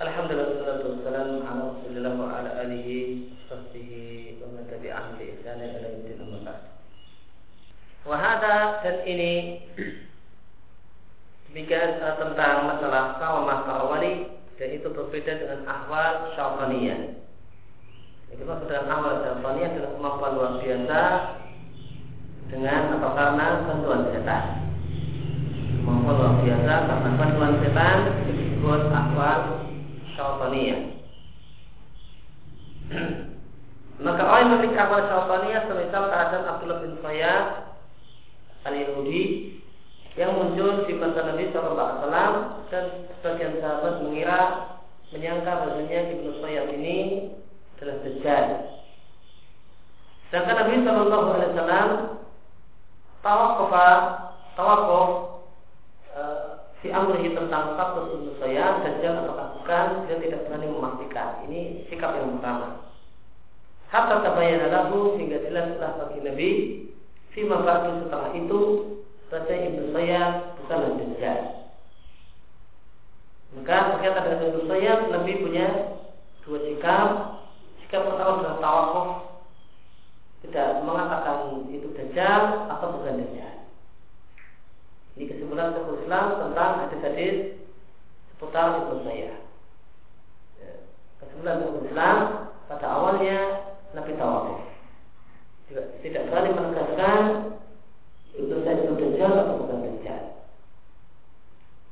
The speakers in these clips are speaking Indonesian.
Alhamdulillah salatu wassalam ala Rasulillah wa ala alihi sahbihi wa man tabi'ahum bi ihsan ila yaumil amma Wa hada dan ini demikian uh, tentang masalah kawamah karawani dan itu berbeda dengan ahwal syaitaniyah. Itu maksud dengan ahwal syaitaniyah adalah kemampuan luar biasa dengan atau karena bantuan setan. Kemampuan luar biasa karena bantuan setan disebut ahwal syaitaniyah. Maka orang yang memiliki ahwal syaitaniyah semisal keadaan Abdullah bin Sayyad al-Yahudi yang muncul di masa Nabi SAW dan sebagian sahabat mengira menyangka bahasanya Ibnu Sayyad ini adalah Dajjal. Sedangkan Nabi Shallallahu Alaihi Wasallam tawakuf e, si amrihi tentang status Ibnu Sayyad Dajjal atau bukan dia tidak berani memastikan. Ini sikap yang pertama. Hatta tabayyana lahu sehingga jelaslah bagi Nabi si ba'du setelah itu saja Ibnu Sayyad bukanlah Dajjal. Maka berkaitan dengan Ibnu Sayyad, Nabi punya dua sikap. Sikap pertama adalah tawakuf, tidak mengatakan itu Dajjal atau bukan Dajjal. Ini kesimpulan Syekhul Islam tentang hadis-hadis seputar Ibnu Sayyad. Syekhul Islam pada awalnya Nabi tawakuf. Tidak, berani menegaskan itu saya itu dajjal atau bukan dajjal.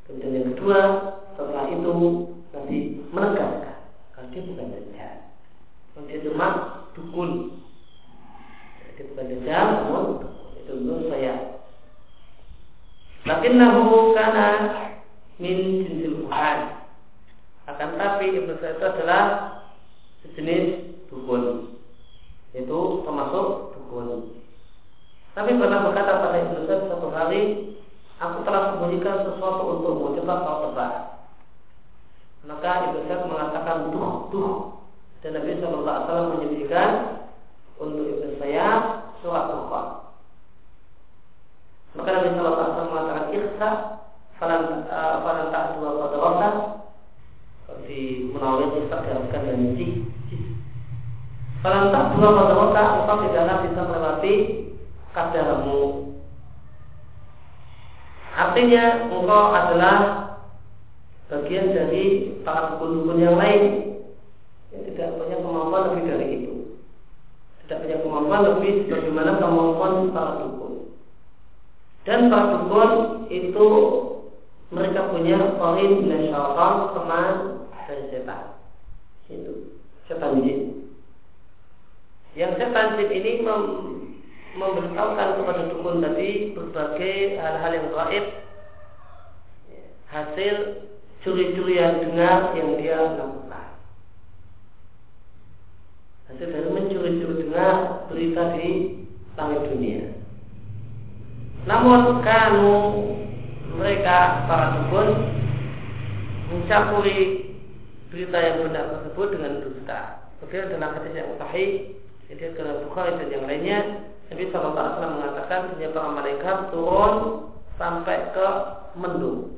Kemudian yang kedua, setelah itu nanti menegaskan kalau dia bukan dajjal. Kalau dia cuma dukun. Dia bukan dajjal, namun itu menurut saya. Lakinnahu kana min tapi Ibnu itu adalah sejenis dukun. Itu termasuk dukun. Tapi pernah berkata pada Ibnu Sa'id satu hari, aku telah sembunyikan sesuatu untukmu, coba kau tebak. Maka Ibnu Sa'id mengatakan duh, duh. Dan Nabi Shallallahu Alaihi Wasallam menyebutkan untuk Ibnu saya surat Al-Qur'an. Maka Nabi Shallallahu Alaihi Wasallam mengatakan ikhsa falan uh, falan tak dua qadarata di Munawir Ikhsa diharuskan dengan jih. Falan tak dua qadarata engkau tidaklah bisa melewati kadarmu. Artinya engkau adalah bagian dari para dukun-dukun yang lain yang tidak punya kemampuan lebih dari itu. Tidak punya kemampuan lebih bagaimana kemampuan para dukun. Dan para dukun itu mereka punya poin dan syaitan teman setan jin. Yang setan jin ini mem memberitahukan kepada dukun tadi berbagai hal-hal yang gaib. Hasil curi-curi yang dengar yang dia lakukan. Hasil dari mencuri-curi dengar berita di langit dunia. Namun kanu mereka para dukun mencampuri berita yang benar tersebut dengan dusta. Kemudian dalam hadis yang sahih, jadi dalam Bukhari dan yang lainnya, Nabi Wasallam mengatakan bahwa malaikat turun sampai ke mendung,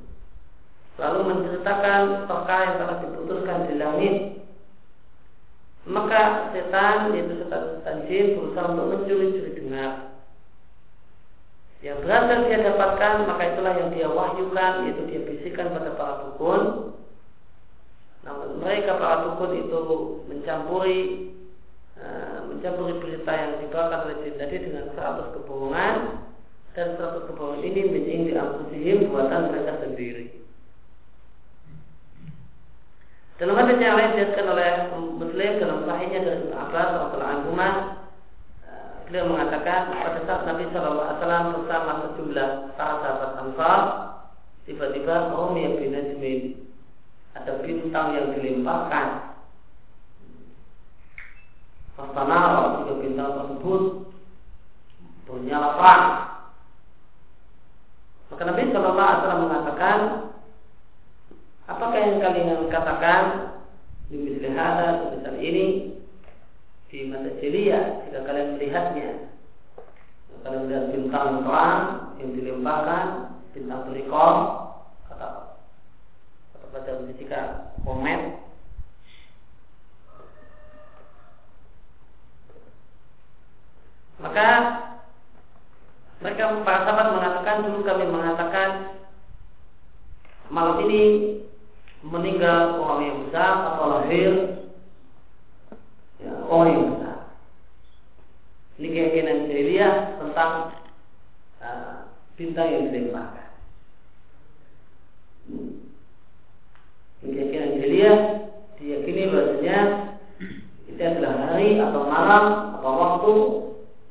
lalu menceritakan perkara yang telah diputuskan di langit. Maka setan yaitu setan-setan jin berusaha untuk mencuri-curi dengar. Yang berhasil dia dapatkan maka itulah yang dia wahyukan yaitu dia bisikan pada para dukun. Namun mereka para dukun itu mencampuri Eh, mencampuri berita yang dibawakan oleh jin tadi dengan 100 kebohongan dan 100 kebohongan ini menjadi di anfusihim buatan mereka sendiri. Dalam hadis yang lain dijelaskan oleh Muslim dalam sahihnya dari Abbas radhiyallahu anhu eh, beliau mengatakan pada saat Nabi Shallallahu Alaihi Wasallam bersama sejumlah para sahabat Ansar tiba-tiba Om yang bin ada bintang yang dilimpahkan. Fastanara juga bintang tersebut. Bernyala terang. Maka Nabi Wasallam mengatakan, apakah yang kalian katakan? Di misalnya misal ini. Di masa celia jika kalian melihatnya. Kalian melihat bintang terang yang dilimpahkan bintang atau Jessica Komen maka mereka para sahabat mengatakan dulu kami mengatakan malam ini meninggal orang yang besar atau lahir ya, orang yang besar. Ini keyakinan jahiliyah tentang uh, bintang yang ditembakkan jahiliyah diyakini bahasanya itu adalah hari atau malam atau waktu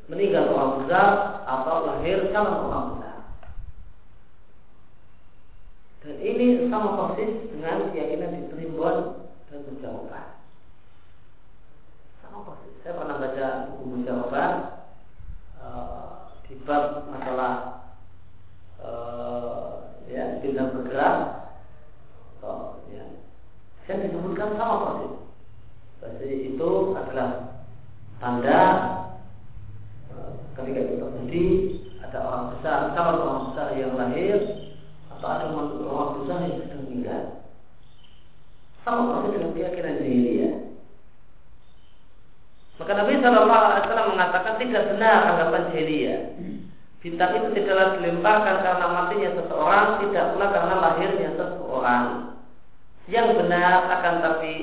meninggal orang besar atau lahir calon orang besar. Dan ini sama persis dengan keyakinan di Primbon dan penjawaban. Sama persis. Saya pernah baca buku penjawaban uh, di bab masalah uh, ya bintang bergerak. Uh, ya. Saya disebutkan sama persis. Pasti itu adalah tanda uh, ketika itu terjadi ada orang besar, calon orang besar yang lahir atau ada orang besar yang sedang meninggal. Sama persis dengan keyakinan ya. Maka Nabi Shallallahu Alaihi Wasallam mengatakan tidak benar anggapan jahiliyah. Bintang itu tidaklah dilemparkan karena matinya seseorang, tidak pula karena lahirnya seseorang. Yang benar akan tapi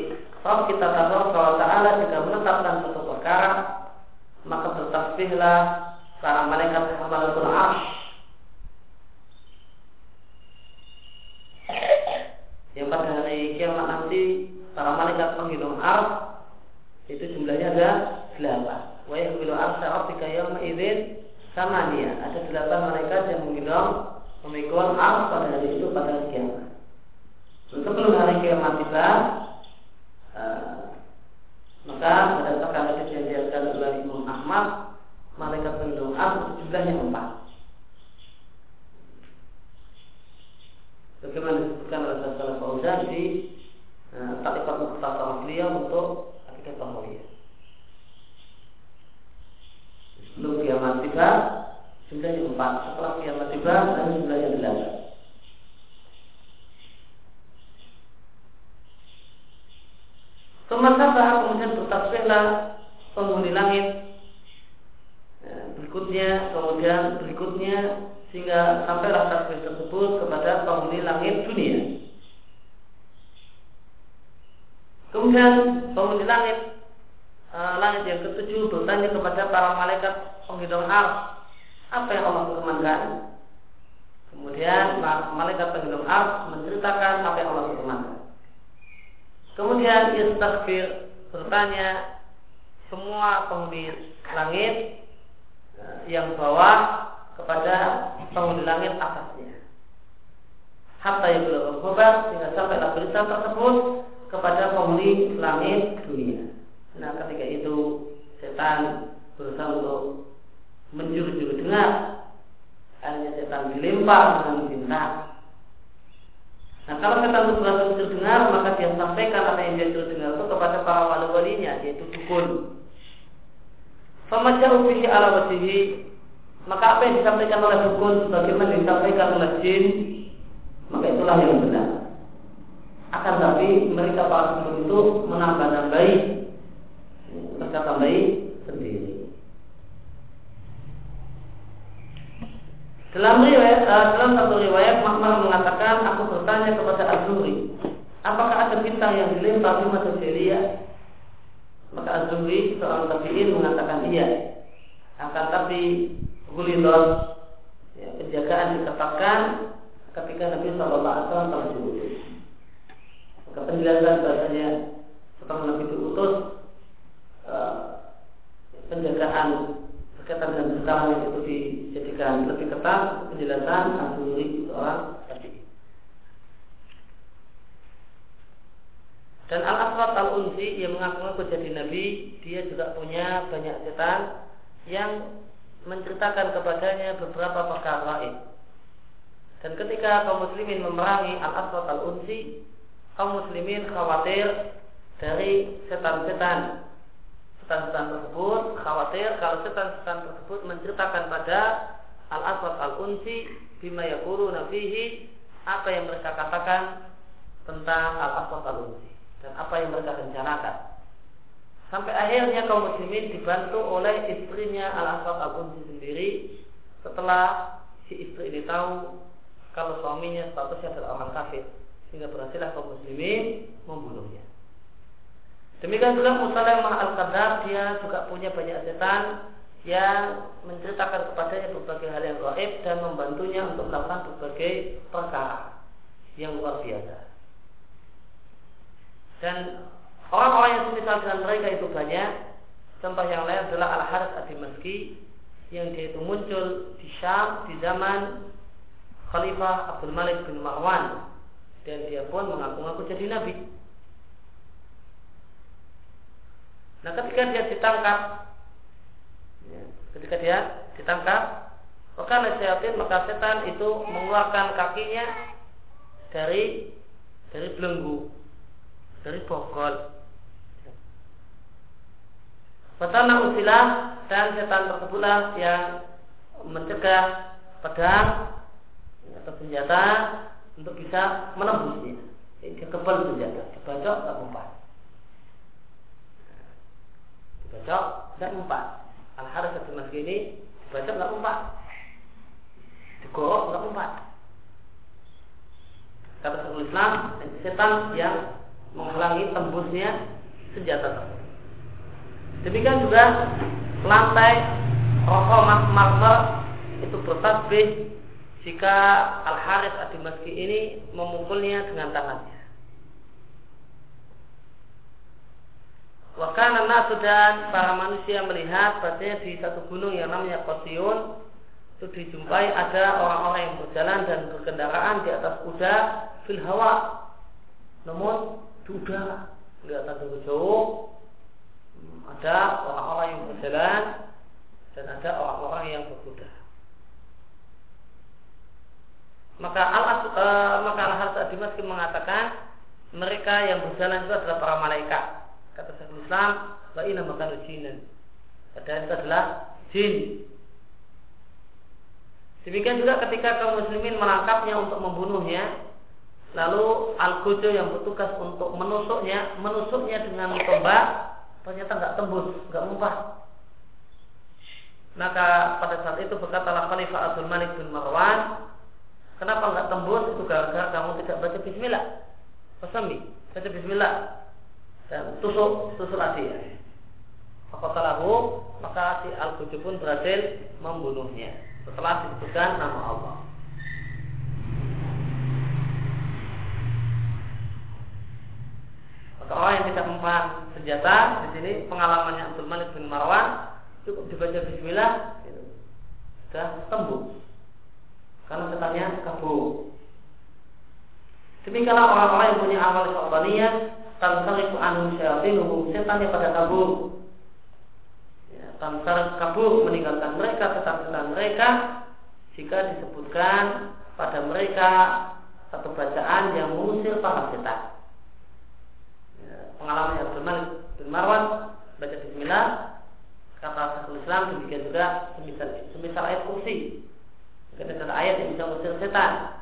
kalau kita tahu bahwa Taala jika menetapkan suatu perkara, maka bertasbihlah para malaikat hamalatul arsh yang pada hari kiamat nanti para malaikat menghitung ars itu jumlahnya ada delapan. Wa yahmilu arsya rabbika yawma idzin samania. Ada delapan malaikat yang menghitung memikul ars pada hari. Sebelum hari kiamat tiba, maka berdasarkan hadis yang diajarkan oleh Imam Ahmad, malaikat ars jumlahnya empat. Bagaimana disebutkan oleh Salah Fauzan di uh, Tarikat Mukhtasar beliau untuk Akidah Tahawiyah. Sebelum kiamat tiba, jumlahnya empat. Setelah kiamat tiba, dan jumlahnya delapan. Kemudian kemudian bertasbihlah penghuni langit ya, berikutnya kemudian berikutnya sehingga sampailah tasbih tersebut kepada penghuni langit dunia. Kemudian penghuni langit e, langit yang ketujuh bertanya kepada para malaikat penghitung ars apa yang Allah firmankan. Kemudian malaikat penghitung ars menceritakan apa yang Allah firmankan. Kemudian istighfar bertanya semua penghuni langit e, yang bawah kepada penghuni langit atasnya. Hatta yang belum berkobar sehingga sampailah berita tersebut kepada penghuni langit dunia. Nah ketika itu setan berusaha untuk menjuru-juru dengar. Akhirnya setan dilempar dengan bintang. Nah kalau itu berhasil menjuru dengar maka dia sampaikan apa yang dia juru dengar itu kepada para wali-walinya yaitu dukun. Famajau fihi ala wajhihi maka apa yang disampaikan oleh dukun sebagaimana disampaikan oleh jin maka itulah yang benar akan tapi mereka para dukun itu menambah-nambahi mereka tambahi sendiri dalam riwayat uh, dalam satu riwayat Makmar mengatakan aku bertanya kepada Azuri apakah ada bintang yang dilempar di masa jahiliyah maka Azuri seorang tabiin mengatakan iya akan tapi gulidot ya, penjagaan dikatakan ketika Nabi Shallallahu Alaihi Wasallam telah diutus. Maka penjelasan bahasanya setelah Nabi diutus uh, penjagaan berkaitan dengan sekarang itu dijadikan lebih ketat penjelasan asli seorang tadi. Dan Al-Aswad Al-Unsi yang mengaku jadi Nabi Dia juga punya banyak setan Yang menceritakan kepadanya beberapa perkara lain. Dan ketika kaum muslimin memerangi Al-Aswad Al-Unsi, kaum muslimin khawatir dari setan-setan setan-setan tersebut khawatir kalau setan-setan tersebut menceritakan pada Al-Aswad Al-Unsi bima yakuru nafihi apa yang mereka katakan tentang Al-Aswad Al-Unsi dan apa yang mereka rencanakan. Sampai akhirnya kaum muslimin dibantu oleh istrinya Al-Aswad Al-Unsi sendiri setelah si istri ini tahu kalau suaminya statusnya adalah orang kafir. sehingga berhasillah kaum muslimin membunuhnya. Demikian juga Musalamah al-Qadar dia juga punya banyak setan yang menceritakan kepadanya berbagai hal yang gaib dan membantunya untuk melakukan berbagai perkara yang luar biasa. Dan orang-orang yang semisal dengan mereka itu banyak. Contoh yang lain adalah Al-Harith Ad-Dimashqi yang dia itu muncul di Syam di zaman Khalifah Abdul Malik bin Marwan dan dia pun mengaku-ngaku jadi nabi. Nah ketika dia ditangkap Ketika dia ditangkap Maka nasihatin maka setan itu mengeluarkan kakinya Dari Dari belenggu Dari bokol Fatana usilah dan setan tersebutlah yang mencegah pedang atau senjata untuk bisa menembusnya. Dia kebal senjata, dibacok tak mempan. Dibacok tidak mempan. Al Masjid ini dibacok nggak mempan. Digorok nggak mempan. Kata Syekhul Islam, setan yang menghalangi tembusnya senjata tersebut. Demikian juga lantai rokok marmer itu bertasbih jika Al Haris Adi Maski ini memukulnya dengan tangannya. Wakana nasu dan para manusia melihat bahasanya di satu gunung yang namanya Kosion itu dijumpai ada orang-orang yang berjalan dan berkendaraan di atas kuda fil hawa namun di udara kelihatan jauh ada orang-orang yang berjalan dan ada orang-orang yang berkuda. Maka al e, maka al mengatakan mereka yang berjalan itu adalah para malaikat. Kata Syekhul Islam, wa inna makanu jinan. Padahal itu adalah jin. Demikian juga ketika kaum muslimin menangkapnya untuk membunuhnya, lalu Al-Gojo yang bertugas untuk menusuknya, menusuknya dengan tombak, ternyata nggak tembus, nggak mumpah. Maka pada saat itu berkatalah Khalifah Abdul Malik bin Marwan, kenapa nggak tembus? Itu gara-gara kamu tidak baca Bismillah. Pasami, baca Bismillah dan tusuk tusuk dia. Fakatalahu maka si al pun berhasil membunuhnya setelah disebutkan nama Allah. Maka orang yang tidak mempan senjata di sini pengalamannya Abdul Malik bin Marwan cukup dibaca Bismillah itu sudah tembus karena setannya kabur. Demikianlah orang-orang yang punya amal syaitaniyah anhum syayatinuhum setan yang pada kabur. Ya, tansar kabur meninggalkan mereka setan-setan mereka. Jika disebutkan pada mereka satu bacaan yang mengusir para setan. Pengalaman Abdul Malik bin Marwan baca Bismillah. Kata Syekhul Islam demikian juga semisal, semisal ayat kursi. Ada ayat yang bisa mengusir setan.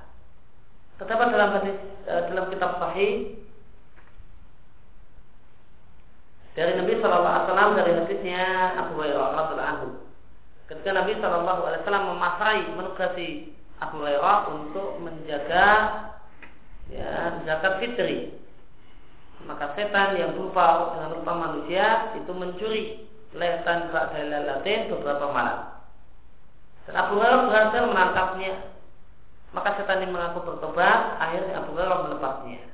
Terdapat dalam hadis eh, dalam kitab Sahih dari Nabi Shallallahu Alaihi Wasallam dari hadisnya Abu Hurairah radhiallahu anhu ketika Nabi Shallallahu Alaihi Wasallam memasrai menugasi Abu Hurairah untuk menjaga ya zakat fitri maka setan yang berupa dengan rupa manusia itu mencuri letan latin beberapa malam. Dan Abu Hurairah berhasil menangkapnya. Maka setan ini mengaku bertobat, akhirnya Abu Hurairah melepasnya.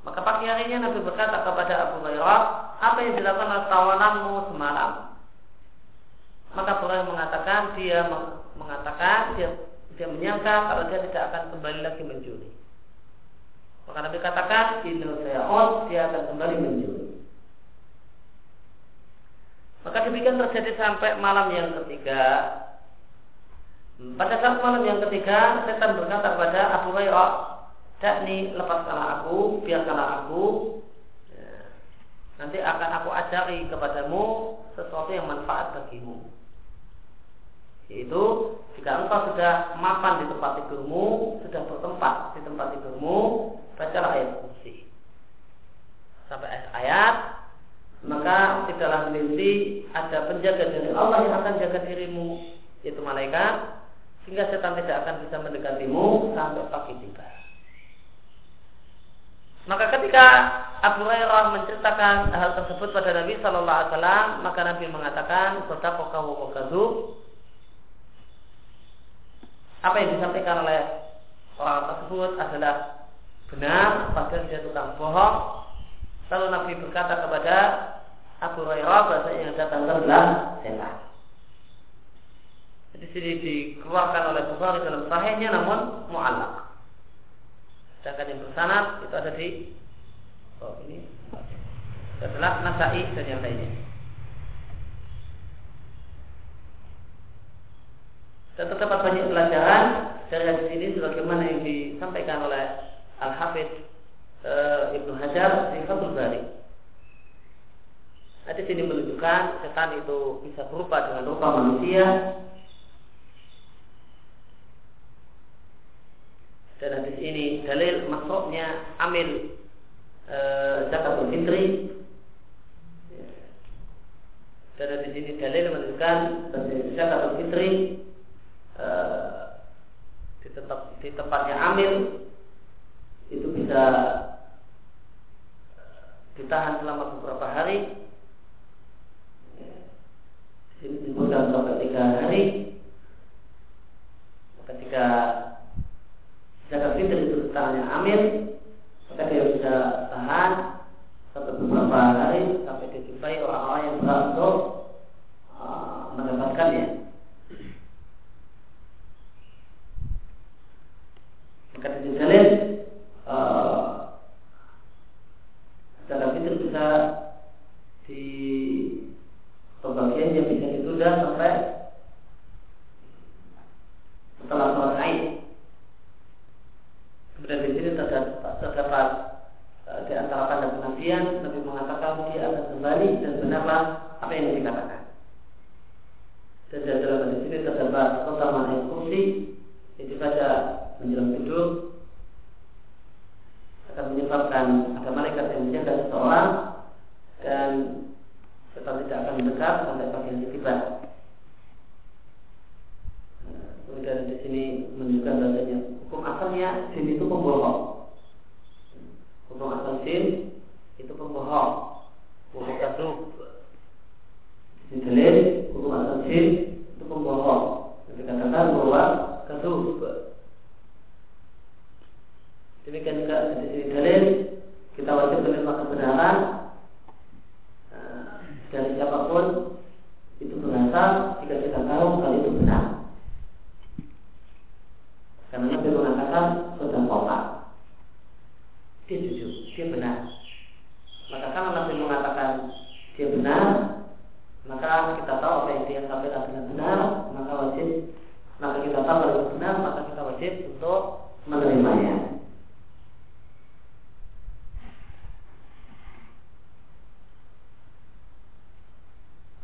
Maka pagi harinya Nabi berkata kepada Abu Hurairah, apa yang dilakukan tawananmu semalam? Maka Abu Hurairah mengatakan dia mengatakan dia dia menyangka kalau dia tidak akan kembali lagi mencuri. Maka Nabi katakan, Inna sayahot, dia akan kembali mencuri. Maka demikian terjadi sampai malam yang ketiga. Pada saat malam yang ketiga, setan berkata kepada Abu Hurairah, lepaskan lepaskanlah aku, biarkanlah aku. Ya. Nanti akan aku ajari kepadamu sesuatu yang manfaat bagimu. Yaitu jika engkau sudah mapan di tempat tidurmu, sudah bertempat di tempat tidurmu, bacalah ayat kursi. Sampai ayat, ayat maka tidaklah nanti ada penjaga dari Allah yang akan jaga dirimu, yaitu malaikat, sehingga setan tidak akan bisa mendekatimu sampai pagi tiba. Maka ketika Abu Hurairah menceritakan hal tersebut pada Nabi Shallallahu Alaihi Wasallam, maka Nabi mengatakan, "Kota kau Apa yang disampaikan oleh orang tersebut adalah benar, padahal dia tukang bohong. Lalu Nabi berkata kepada Abu Hurairah bahasa yang datang adalah setan. Di sini dikeluarkan oleh Bukhari dalam sahihnya namun mu'allak. Sedangkan yang bersanad itu ada di oh ini adalah Nasai dan yang lainnya. Dan terdapat banyak pelajaran dari hadis ini sebagaimana yang disampaikan oleh Al Hafidh e, Ibnu Hajar di Fathul Bari. Hadis ini menunjukkan setan itu bisa berupa dengan rupa manusia dan hadis ini dalil masuknya amil e, zakatul fitri. Dan hadis ini dalil menunjukkan zakatul fitri. E, di tempat di tempatnya amil itu bisa ditahan selama beberapa hari. Di sini disebutkan sampai tiga hari. Ketika zakat fitri itu tangannya amil maka dia bisa tahan sampai beberapa hari sampai dijumpai orang-orang yang berat untuk uh, mendapatkannya. Maka dalil uh, zakat fitri bisa di pembagiannya bisa ditunda sampai setelah sholat Aid. Kemudian di sini terdapat, terdapat uh, di antara tanda kenabian Nabi mengatakan dia akan kembali dan benarlah apa yang dikatakan. Dan di dalam di sini terdapat keutamaan yang kursi yang dibaca menjelang tidur akan menyebabkan ada malaikat yang menjaga seseorang dan setan tidak akan mendekat sampai pagi hari tiba. Kemudian di sini menunjukkan bahasanya hukum asalnya jin itu pembohong. Hukum asal jin itu pembohong. Hukum kasub. Di dalil hukum asal jin itu pembohong. Dikatakan bahwa kasub. Demikian juga di sini dalil kita wajib menerima kebenaran eh, dari siapa pun itu berasal jika kita tahu hal itu benar. Karena Nabi mengatakan sudah kota. Dia jujur, dia benar. Maka kalau Nabi mengatakan dia benar, maka kita tahu apa yang dia sampaikan adalah benar, maka wajib maka kita tahu kalau benar, maka kita wajib untuk menerimanya.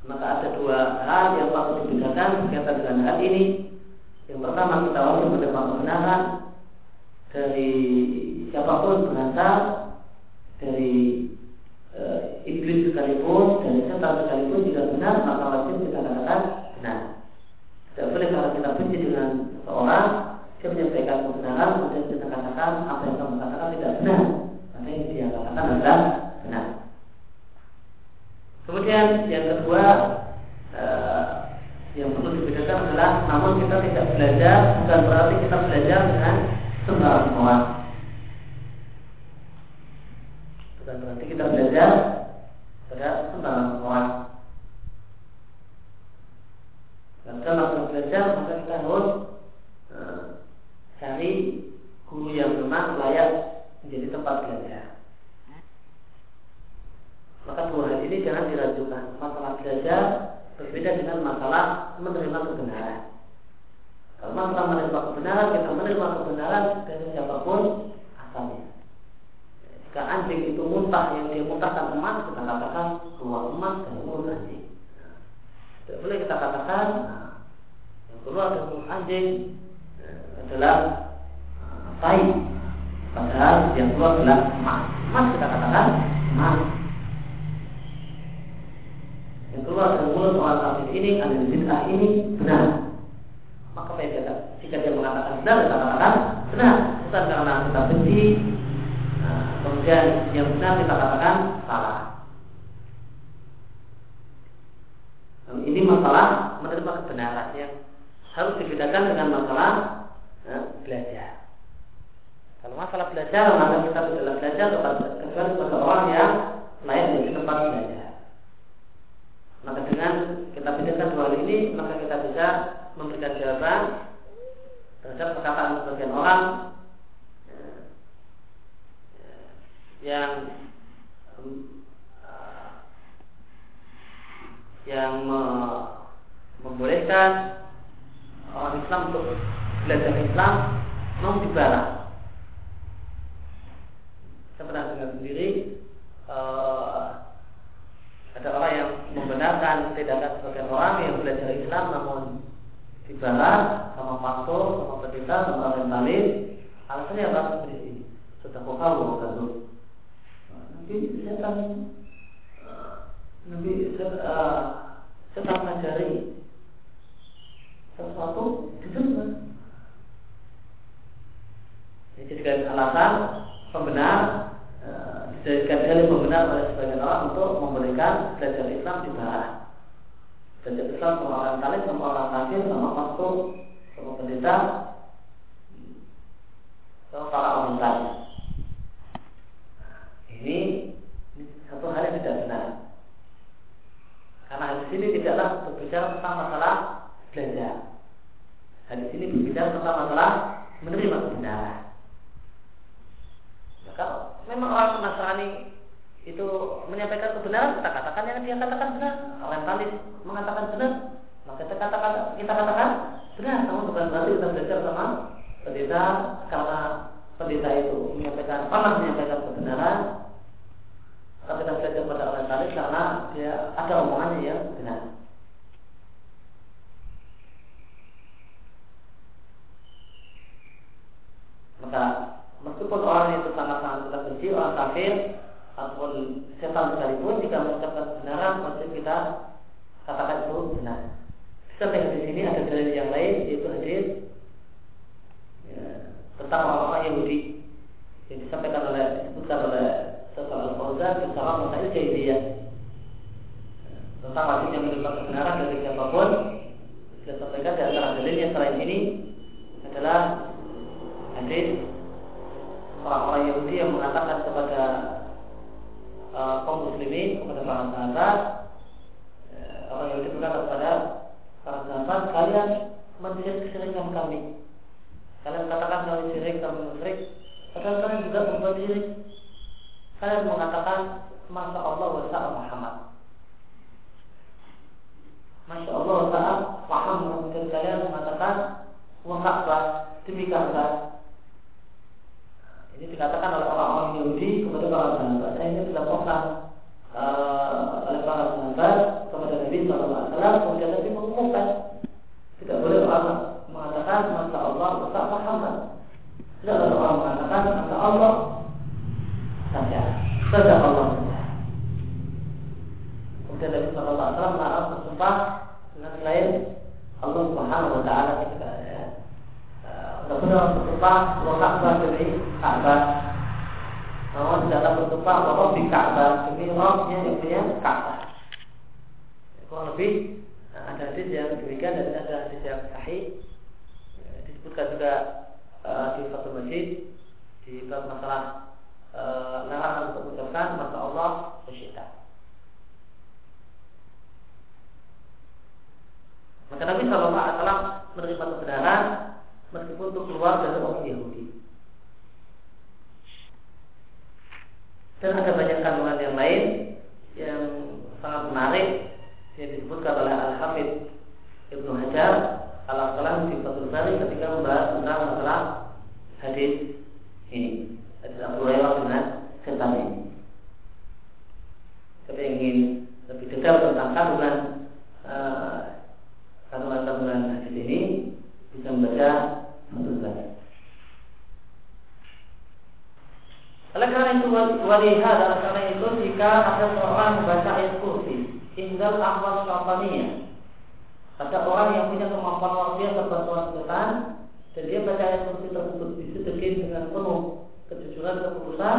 Maka ada dua hal yang patut dibedakan berkaitan dengan hal ini. Yang pertama kita wajib menerima kebenaran dari siapa pun berasal dari e, iblis sekalipun dari setan sekalipun jika benar maka wajib kita katakan benar. Tidak boleh kalau kita benci dengan seorang dia menyampaikan kebenaran kemudian kita katakan apa yang kamu katakan tidak benar. Maka yang dia katakan adalah benar. Kemudian yang kedua e, yang perlu dibedakan adalah namun kita tidak belajar bukan berarti kita belajar dengan sembarang orang. Bukan berarti kita belajar pada sembarang orang. Dan kalau kita belajar maka kita harus uh, cari guru yang memang layak menjadi tempat belajar. Maka dua hal ini jangan diragukan. Masalah belajar Berbeda dengan masalah menerima kebenaran. Kalau masalah menerima kebenaran, kita menerima kebenaran dari siapa pun asalnya. Jika anjing itu muntah, yang dia muntahkan emas, kita katakan keluar emas dari mulut anjing. Tidak boleh kita katakan nah, yang keluar dari mulut anjing eh, adalah uh, baik. Padahal yang keluar adalah emas. Emas kita katakan emas yang keluar dari mulut orang kafir bid'ah ini benar. Maka apa yang jika dia mengatakan benar, kita katakan benar. Bukan karena kita benci, nah, kemudian yang benar kita katakan salah. Ini masalah menerima kebenaran yang harus dibedakan dengan masalah eh, belajar. Kalau masalah belajar, maka kita tidak belajar sebagai orang yang lain di tempat belajar. Maka dengan kita bedakan dua hal ini, maka kita bisa memberikan jawaban terhadap perkataan sebagian orang eh, yang yang membolehkan orang Islam untuk belajar Islam non dibalas. Saya pernah dengar sendiri uh, ada orang yang membenarkan tindakan sebagian orang yang belajar Islam namun dibalas sama pastor, sama pendeta, sama lain. Alasannya apa? Seperti sudah kau kamu kan Nanti saya akan Nabi uh, sedang mengajari sesuatu di. Ini dijadikan alasan pembenar dijadikan dalil pembenar oleh sebagian orang untuk memberikan belajar Islam di barat. Belajar Islam sama orang talib, sama orang kafir, sama pastor, sama pendeta, sama para orang. Ini, ini satu hal yang tidak benar. Karena hadis ini tidaklah berbicara tentang masalah belajar. Hadis ini berbicara tentang masalah menerima kebenaran. Maka memang orang Nasrani itu menyampaikan kebenaran, kita katakan yang dia katakan benar. Orang Talis mengatakan benar, maka kita katakan kita katakan benar. Namun bukan berarti kita belajar sama pendeta karena pendeta itu menyampaikan pernah menyampaikan kebenaran tapi kita belajar pada orang tadi karena dia ada omongannya yang benar. Maka meskipun orang itu benci, orang kafir ataupun setan sekalipun jika mengucapkan kebenaran wajib kita katakan itu benar. Sampai di sini ada dalil yang lain yaitu hadis ya, tentang orang-orang Yahudi yang disampaikan oleh disebutkan oleh setelah Al-Fauzan bersama masail jahiliyah tentang yang menerima kebenaran dari siapa pun saya sampaikan di antara dalilnya selain ini adalah hadis orang-orang Yahudi yang mengatakan kepada uh, kaum muslimin kepada para sahabat uh, orang Yahudi berkata kepada para sahabat kalian mensirik kesirikan kami kalian katakan kalian syirik kami musyrik padahal kalian juga membuat syirik Kalian mengatakan Masya Allah wa sa'a Muhammad? Masya Allah wa sa'a Muhammad. Dan kalian mengatakan Wa Ka'bah demi Ka'bah Ini dikatakan oleh orang-orang Yahudi kepada para sahabat Saya ini dilaporkan uh, oleh para sahabat kepada Nabi SAW Kemudian Nabi mengumumkan Tidak boleh orang mengatakan Masya Allah wa sa'a Muhammad Tidak boleh orang mengatakan Masya Allah saja. Saja Allah saja. Kemudian Nabi Sallallahu Alaihi Wasallam melarang bersumpah dengan selain Allah Subhanahu Wa Taala ketika ya. Benar-benar bersumpah bahwa Ka'bah demi Ka'bah. Namun tidaklah bersumpah bahwa di Ka'bah demi Rabbnya yang punya Ka'bah. Kurang lebih ada hadis yang demikian dan ada hadis yang sahih disebutkan juga uh, di Fatul Masjid di bab masalah e, larangan untuk mengucapkan masa Allah bersyaitan. Maka Nabi Shallallahu Alaihi Wasallam menerima kebenaran meskipun untuk keluar dari orang Yahudi. Dan ada banyak kandungan yang lain yang sangat menarik yang disebutkan oleh Al Hafidh Ibnu Hajar Al Asqalani di Fathul Bari ketika membahas tentang masalah hadis ini hadis Abu Hurairah dengan setan ini. Saya ingin lebih detail tentang kandungan uh, kandungan-kandungan hadis ini bisa membaca Fathul Bari. Oleh karena itu waliha adalah karena itu jika ada seorang membaca ayat kursi Indal ahwal syaitaniyah Ada orang yang punya kemampuan luar biasa bantuan setan Dan dia baca ayat kursi tersebut disedikin dengan penuh kejujuran keputusan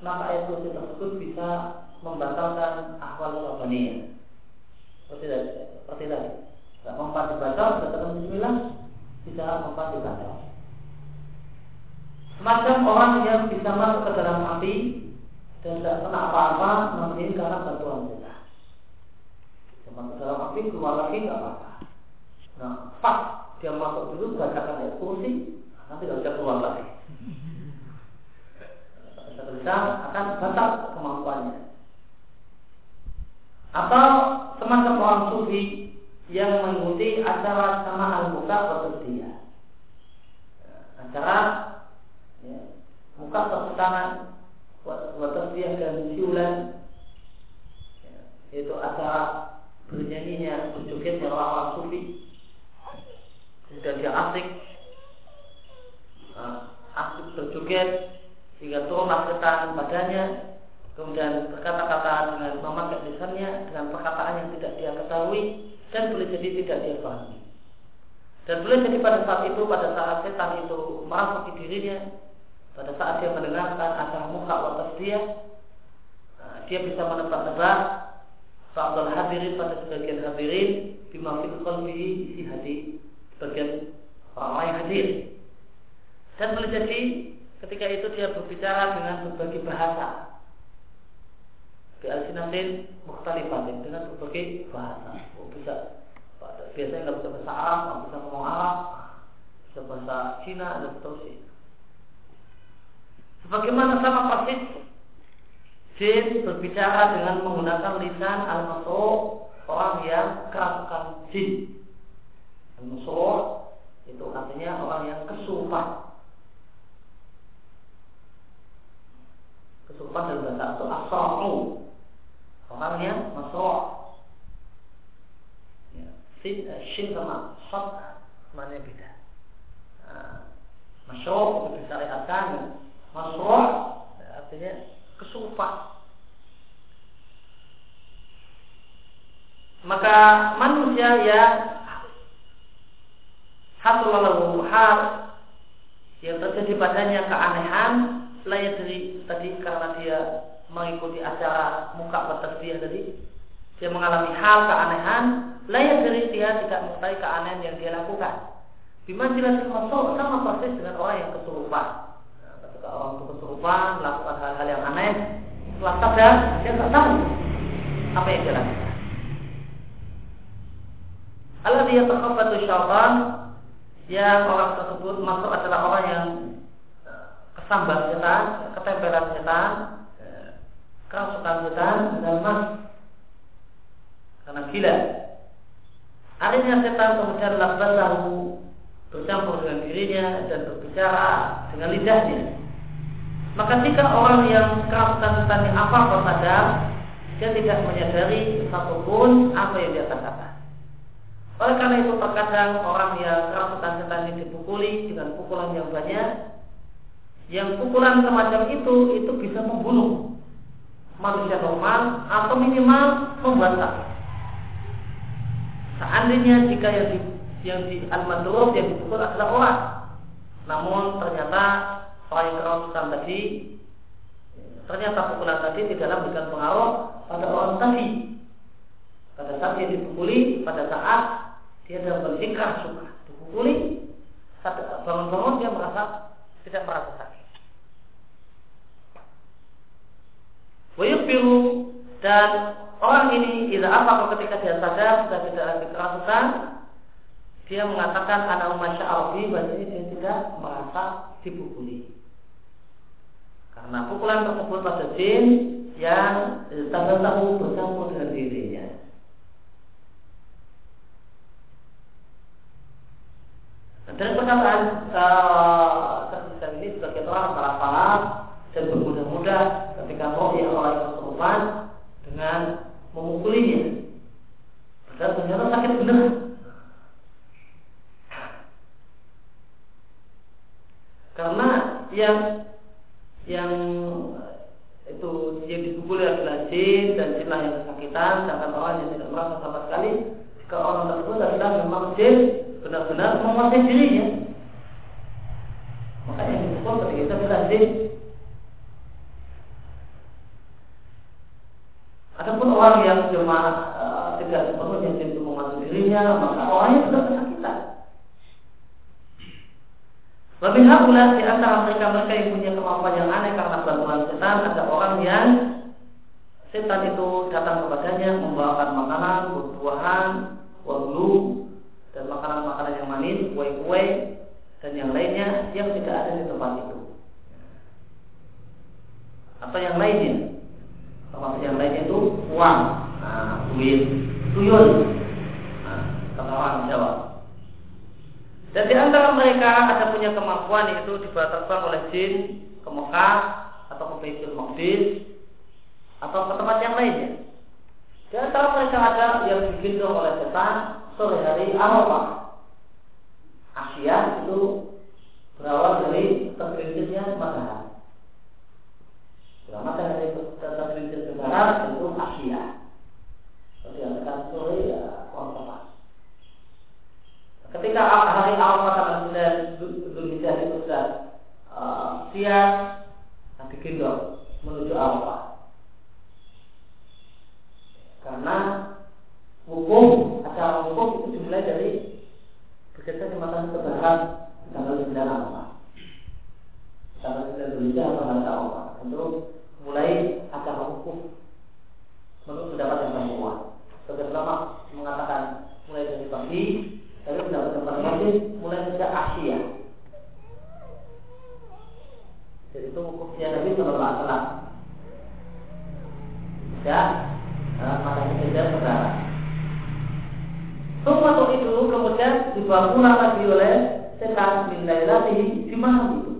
maka ayat kursi tersebut bisa membatalkan ahwal sabaniyah. Seperti tadi, seperti tadi. Tidak mempan dibaca, berkata Bismillah, bisa mempan dibaca. Semacam orang yang bisa masuk ke dalam api dan tidak kena apa-apa, namun ini karena bantuan kita. Cuma ke dalam api keluar lagi nggak apa-apa. Nah, pas dia masuk dulu bacakan ayat kursi, nanti tidak bisa keluar lagi. Bisa akan batal kemampuannya. Atau semacam orang sufi yang mengikuti acara sama al-buka dia. Acara ya, muka tepuk tangan. Buat dia dan siulan. Ya, yaitu acara bernyanyinya berjogetnya orang-orang sufi. Kemudian dia asik. Uh, asik berjoget sehingga turun setan padanya. Kemudian berkata-kata dengan memakai lisannya dengan perkataan yang tidak dia ketahui dan boleh jadi tidak dia pahami. Dan boleh jadi pada saat itu pada saat setan itu merasuki dirinya pada saat dia mendengarkan acara muka atas dia nah, dia bisa menebak-nebak Fa'adul hadirin pada sebagian hadirin Bima fil isi hati Sebagian orang yang hadir. Dan boleh jadi Ketika itu dia berbicara dengan berbagai bahasa. Bi alsinatin mukhtalifatin Dengan berbagai bahasa. Oh, Bisa. Biasanya nggak bisa bahasa Arab, nggak bisa ngomong Arab. Bisa bahasa Cina dan seterusnya Sebagaimana sama persis jin berbicara dengan menggunakan lisan al-masruh orang yang kerasukan jin. Al-masruh itu artinya orang yang kesurupan. Kesurupan dalam bahasa itu asra'u. Orang yang masruh. Ya, sin, eh, shin sama shot mana beda. Nah, masruh itu disyariatkan. Masruh artinya kesurupan. maka manusia yang satu lalu hal yang terjadi padanya keanehan layak dari tadi karena dia mengikuti acara muka dia tadi dia mengalami hal keanehan layak dari dia tidak mengetahui keanehan yang dia lakukan jelas masuk sama persis dengan orang yang kesurupan orang itu kesurupan melakukan hal-hal yang aneh setelah sadar dia tidak tahu apa yang dia lakukan Allah dia terkabatu syaitan yang orang tersebut masuk adalah orang yang eh, kesambar setan, ketempelan setan, eh, kerasukan setan dan mas karena gila. Akhirnya setan kemudian tahu bercampur dengan dirinya dan berbicara dengan lidahnya. Maka jika orang yang kerasukan setan apa apa saja, dia tidak menyadari satupun apa yang dia katakan. Oleh karena itu terkadang orang yang kerasukan setan dipukuli dengan pukulan yang banyak, yang pukulan semacam itu itu bisa membunuh manusia normal atau minimal membuat. Seandainya jika yang di yang di al yang dipukul adalah orang, namun ternyata orang yang kerasukan tadi ternyata pukulan tadi tidaklah memberikan pengaruh pada orang tadi. Pada saat dia dipukuli, pada saat dia dalam kondisi suka dipukuli bangun-bangun dia merasa tidak merasa sakit Wayubiru dan orang ini tidak apa ketika dia sadar sudah tidak lagi kerasukan dia mengatakan anak masya Allah berarti dia tidak merasa dipukuli karena pukulan tersebut pada jin yang tahu-tahu bercampur dengan dirinya Dan perkataan uh, ini sebagai orang para paham dan bermudah-mudah ketika mau yang orang yang dengan memukulinya. Dan ternyata sakit benar. Karena yang itu yang dipukuli adalah jin dan jinlah yang kesakitan, sedangkan orang yang tidak merasa sama sekali, jika orang tersebut adalah memang jin benar-benar menguasai dirinya. Maka yang disebut ketika kita berhasil Adapun orang yang cuma uh, tidak sepenuhnya jin itu membantu dirinya, maka orangnya sudah kesakitan. Lebih hakulah di antara mereka-mereka yang punya kemampuan yang aneh karena bantuan setan ada orang yang setan itu datang kepadanya membawakan makanan, buah-buahan, buah dan makanan-makanan yang manis, kue-kue dan yang lainnya yang tidak ada di tempat itu. Atau yang lainnya, termasuk yang lainnya itu? Uang, nah, duit, tuyul, nah, kata orang Jawa. Dan di antara mereka ada punya kemampuan yaitu dibawa terbang oleh jin ke Mekah atau ke Baitul Maqdis atau ke tempat yang lainnya. Di antara mereka ada yang digendong oleh setan sore hari Arafah. Asia itu berawal dari tergelincirnya matahari. Bila matahari tergelincir ke barat itu Asia. Kalau diantarkan sore ya Arafah. Ketika hari Arafah tanggal 9 Zulhijjah itu sudah siang, nah digendong menuju Arafah karena hukum acara hukum itu dimulai dari berkaitan matahari ke barat tanggal 9 apa tanggal 9 Zulhijjah atau hari apa tentu mulai acara hukum menurut pendapat yang paling kuat sebagai ulama mengatakan mulai dari pagi tapi pendapat yang paling kuat mulai sejak Asia. Jadi itu hukumnya Nabi Sallallahu Alaihi Wasallam. Ya matanya tidak berdarah. Semua itu kemudian dibawa pulang lagi oleh setan min lailatihi di malam itu.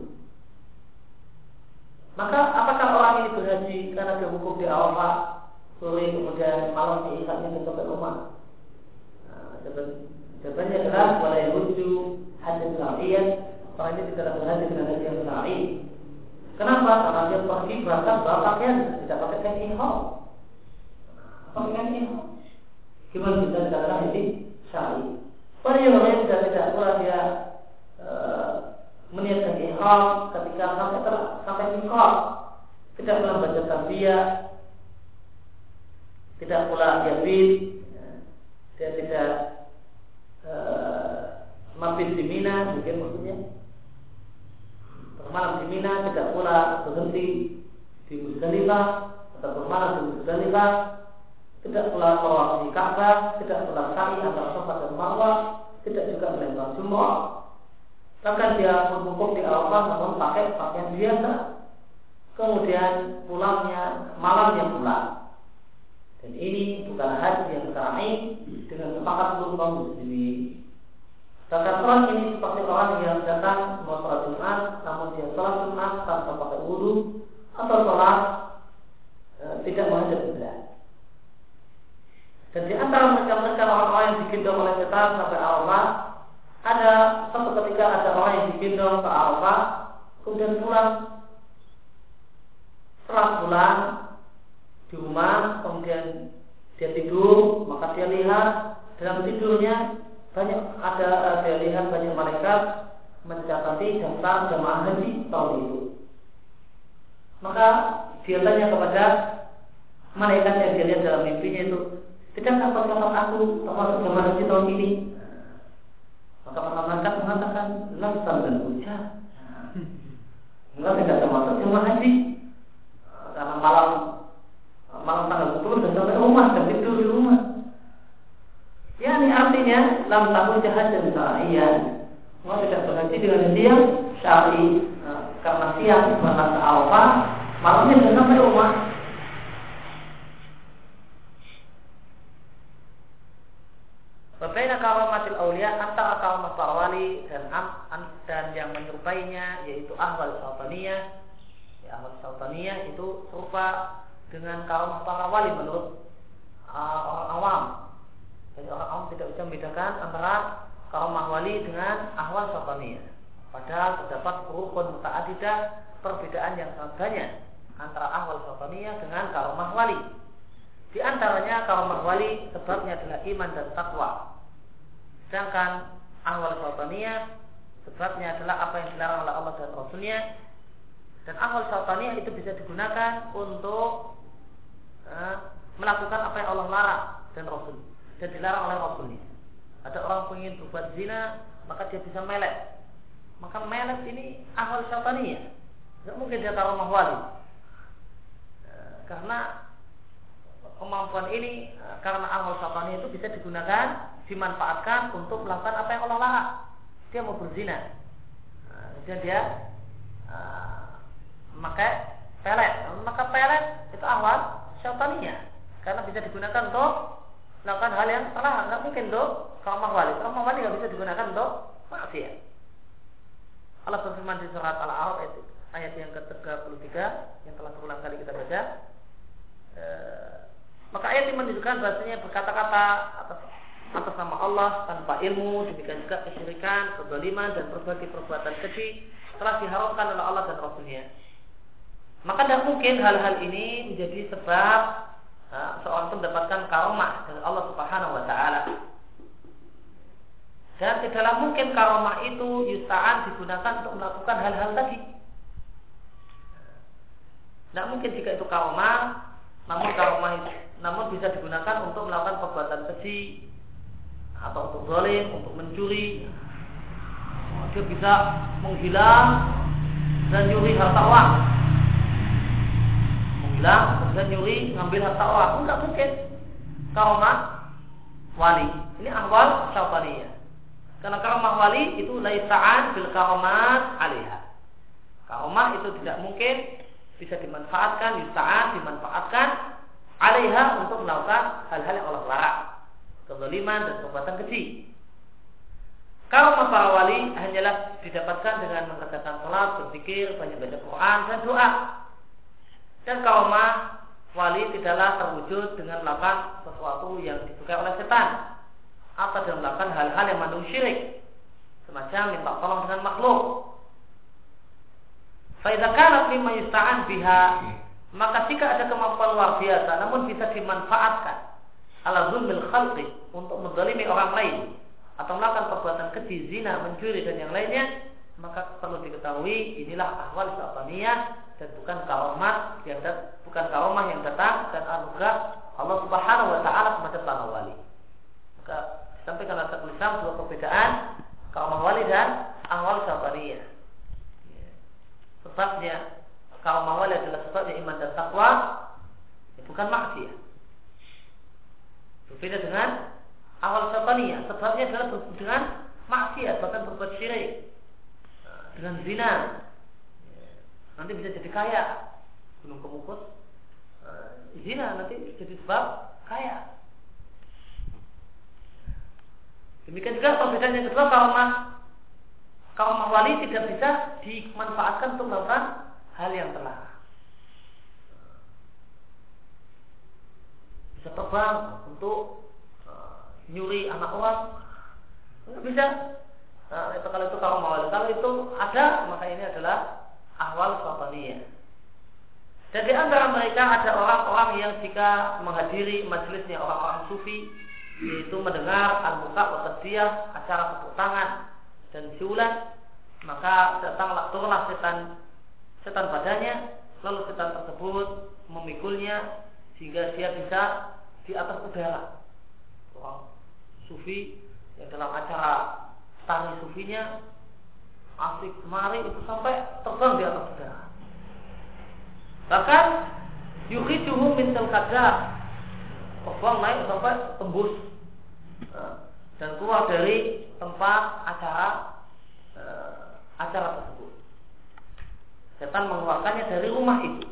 Maka apakah orang ini berhaji karena dia hukum di Arafah sore kemudian malam diikatnya ke tempat rumah? Nah, jawabannya adalah boleh lucu hadis syariat orang ini tidak berhaji dengan hadis yang syar'i. Kenapa? Karena dia pergi bahkan bawa pakaian tidak pakai kain ihram. Pakaiannya gimana bisa dikatakan ini syari? Pada yang lain sudah tidak pula dia e, meniatkan ihram ketika sampai ter, sampai mikot, tidak pula baca tarbiyah, tidak pula dia dia tidak e, mabit di Mina, mungkin maksudnya. Bermalam di Mina, tidak pula berhenti di Musdalifah atau bermalam di Musdalifah tidak pula di Ka'bah, tidak pula sa'i antara Safa dan Marwah, tidak juga melempar jumroh. Bahkan dia pun di Arafah namun pakai pakaian biasa. Kemudian pulangnya malamnya pulang. Dan ini bukan haji yang syar'i dengan sepakat seluruh kaum muslimin. Bahkan orang ini seperti orang yang datang mau sholat Jumat, namun dia sholat Jumat tanpa pakai wudhu atau sholat e, tidak menghadap kiblat. Dan di antara mereka-mereka orang-orang yang digendong oleh setan sampai Arafah, ada satu ketika ada orang yang digendong ke Arafah, kemudian pulang. Setelah pulang di rumah, kemudian dia tidur, maka dia lihat dalam tidurnya banyak ada dia lihat banyak malaikat mencatati daftar jemaah haji tahun itu. Maka dia tanya kepada malaikat yang dia lihat dalam mimpinya itu, tidak dapat kapan aku termasuk zaman haji tahun ini. Maka para malaikat mengatakan lasal dan hujan. Enggak tidak termasuk jemaah haji. Karena malam malam tanggal 10 sudah sampai rumah dan tidur di rumah. Ya ini artinya dalam tahun jahat dan syariah. Mau tidak berhaji dengan dia syari karena siang berangkat ke Arafah, malamnya sudah sampai rumah. Berbeda karomatil aulia antara karomat para wali dan am, dan yang menyerupainya yaitu ahwal sultaniyah. Ya, ahwal sultaniyah itu serupa dengan karomah para wali menurut uh, orang awam. Jadi orang awam tidak bisa membedakan antara karomah wali dengan ahwal sultaniyah. Padahal terdapat rukun muta'adidah perbedaan yang sangat banyak antara ahwal sultaniyah dengan karomah wali. Di antaranya karomah wali sebabnya adalah iman dan takwa. Sedangkan awal sultaniyah sebabnya adalah apa yang dilarang oleh Allah dan Rasulnya dan awal sultaniyah itu bisa digunakan untuk uh, melakukan apa yang Allah larang dan Rasul dan dilarang oleh Rasulnya. Ada orang ingin berbuat zina, maka dia bisa melet. Maka melet ini awal syaitaniyah. Tidak mungkin dia taruh wali. E, karena kemampuan ini e, karena awal syaitaniyah itu bisa digunakan, dimanfaatkan untuk melakukan apa yang Allah larang. Dia mau berzina. Dan e, dia maka pelet. Maka pelet itu awal syaitaniyah. Karena bisa digunakan untuk melakukan hal yang salah nggak mungkin dong kalau wali. Kalau wali nggak bisa digunakan untuk maksiat. Allah berfirman di surat Al-A'raf ayat, yang ke-33 yang telah berulang kali kita baca. E, maka ayat ini menunjukkan bahasanya berkata-kata atas atas nama Allah tanpa ilmu demikian juga kesyirikan, kebaliman dan berbagai perbuatan keji telah diharamkan oleh Allah dan Rasulnya. Maka tidak mungkin hal-hal ini menjadi sebab seorang itu mendapatkan karomah dari Allah Subhanahu wa taala. Dan tidaklah mungkin karomah itu yusta'an digunakan untuk melakukan hal-hal tadi. Tidak mungkin jika itu karomah, namun karomah namun bisa digunakan untuk melakukan perbuatan keji atau untuk zalim, untuk mencuri. Dia bisa menghilang dan nyuri harta uang. Bilang kemudian nyuri ngambil harta orang enggak mungkin. Karomah wali. Ini awal syaitaniyah karena karomah wali itu laisaan bil karomat alihah karomah itu tidak mungkin bisa dimanfaatkan yusta'an dimanfaatkan alaiha untuk melakukan hal-hal yang Allah larang. Kezaliman dan perbuatan keji. Karomah para wali hanyalah didapatkan dengan mengerjakan sholat, berpikir, banyak baca Quran dan doa. Dan karomah wali tidaklah terwujud dengan melakukan sesuatu yang disukai oleh setan atau dengan melakukan hal-hal yang mengandung syirik semacam minta tolong dengan makhluk. Faidakan lima yusta'an biha maka jika ada kemampuan luar biasa namun bisa dimanfaatkan ala zulmil khalqi untuk menzalimi orang lain atau melakukan perbuatan keji, zina, mencuri dan yang lainnya maka perlu diketahui inilah ahwal syaitaniyah dan bukan karomat yang dat, bukan karomah yang datang dan anugerah Allah Subhanahu wa taala kepada para wali. Oleh Syekhul Islam dua perbedaan karomah wali dan awal sabariyah. Sebabnya karomah wali adalah sebabnya iman dan takwa, ya bukan maksiat. Berbeda dengan awal sabariyah, sebabnya adalah dengan maksiat bahkan berbuat syirik. Dengan zina. Nanti bisa jadi kaya. Gunung kemukus. Uh, zina nanti jadi sebab kaya demikian juga perbedaan yang kedua kalau mah kalau wali tidak bisa dimanfaatkan untuk melakukan hal yang telah. Bisa terbang untuk uh, nyuri anak orang. Nggak bisa. Nah, itu kalau itu kalau mau. Kalau itu ada maka ini adalah ahwal fataniyah. Dan di antara mereka ada orang-orang yang jika menghadiri majelisnya orang-orang sufi yaitu mendengar al-muka wa acara tepuk tangan dan siulan maka datanglah turunlah setan setan padanya lalu setan tersebut memikulnya sehingga dia bisa di atas udara. Orang sufi yang dalam acara tari sufinya asik kemari itu sampai terbang di atas udara. Bahkan yuhiduhu min kadar terbang naik sampai tembus dan keluar dari tempat acara eh, acara tersebut. Setan mengeluarkannya dari rumah itu.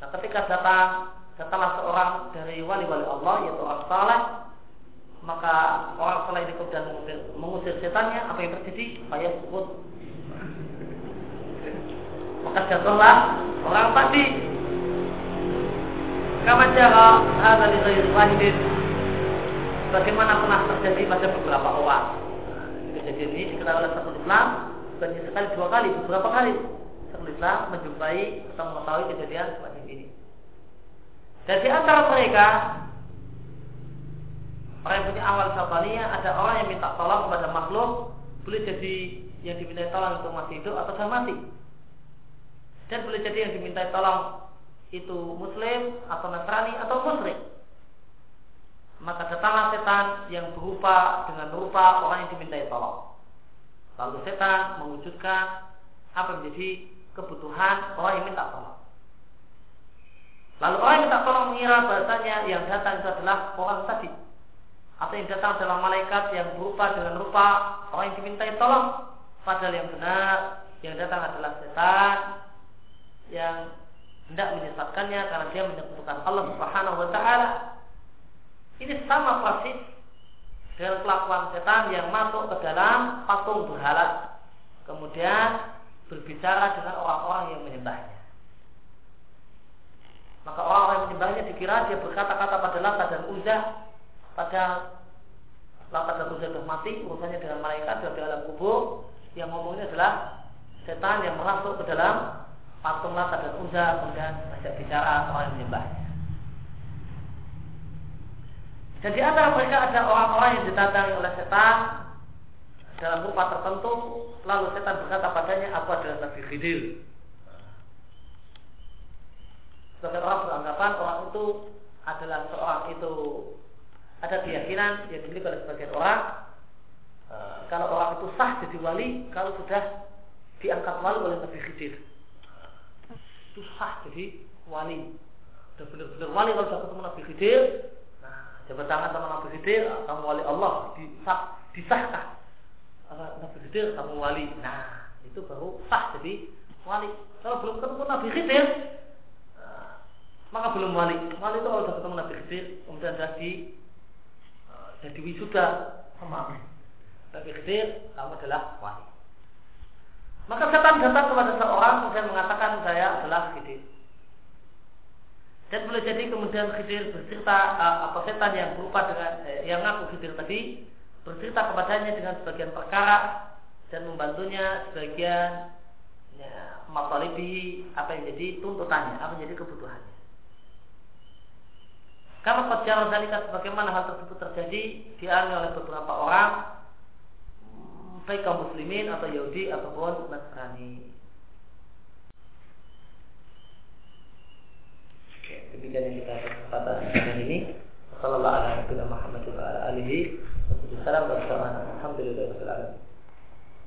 Nah, ketika datang datanglah seorang dari wali-wali Allah yaitu orang saleh maka orang saleh ini kemudian mengusir, setannya apa yang terjadi? Faya sebut maka jatuhlah orang tadi jara hadza li ghairi wahidin bagaimana pernah terjadi pada beberapa orang? Kejadian ini diketahui oleh satu Islam bukan sekali dua kali beberapa kali. Satu Islam menjumpai atau mengetahui kejadian semacam ini. Dan di antara mereka orang yang punya awal sabarnya ada orang yang minta tolong kepada makhluk boleh jadi yang diminta tolong itu masih hidup atau sudah mati. Dan boleh jadi yang diminta tolong itu muslim atau nasrani atau musyrik setan yang berupa dengan rupa orang yang dimintai tolong. Lalu setan mewujudkan apa yang menjadi kebutuhan orang yang minta tolong. Lalu orang yang minta tolong mengira bahasanya yang datang itu adalah orang tadi. Atau yang datang adalah malaikat yang berupa dengan rupa orang yang dimintai tolong. Padahal yang benar yang datang adalah setan yang hendak menyesatkannya karena dia menyekutukan Allah Subhanahu wa taala. Ini sama persis dengan kelakuan setan yang masuk ke dalam patung berhala. Kemudian berbicara dengan orang-orang yang menyembahnya. Maka orang-orang yang menyembahnya dikira dia berkata-kata pada Lata dan Uzza pada Lata dan Uzza sudah mati urusannya dengan malaikat di alam kubur yang ngomongnya adalah setan yang masuk ke dalam patung Lata dan Uzza kemudian ajak bicara orang yang menyembahnya. Dan di antara mereka ada orang-orang yang didatangi oleh setan. Dalam rupa tertentu, lalu setan berkata padanya, aku adalah Nabi Khidir. Sebagian orang beranggapan orang itu adalah seorang itu ada keyakinan yang dimiliki oleh sebagian orang. Eh, kalau orang itu sah jadi wali kalau sudah diangkat wali oleh Nabi Khidir. Itu sah jadi wali. Sudah benar-benar wali kalau sudah ketemu Nabi Khidir jabat tangan sama Nabi Khidir kamu wali Allah disah, disahkan Nabi Khidir kamu wali. Nah itu baru sah jadi wali. Kalau belum ketemu Nabi Khidir eh, maka belum wali. Wali itu kalau sudah ketemu Nabi Khidir kemudian jadi jadi wisuda sama Nabi Khidir kamu adalah wali. Maka setan datang kepada seorang kemudian mengatakan saya adalah Khidir dan boleh jadi kemudian Khidir bercerita uh, apa setan yang berupa dengan eh, yang ngaku Khidir tadi bercerita kepadanya dengan sebagian perkara dan membantunya sebagian ya, matalibi apa yang jadi tuntutannya, apa yang jadi kebutuhannya. Karena perjalanan zalika sebagaimana hal tersebut terjadi dialami oleh beberapa orang baik kaum muslimin atau Yahudi ataupun Nasrani. Demikian yang kita kesempatan dengan ini. Sallallahu alaihi wa sallam Muhammad wa alihi wa sallam Alhamdulillah